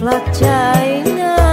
flag China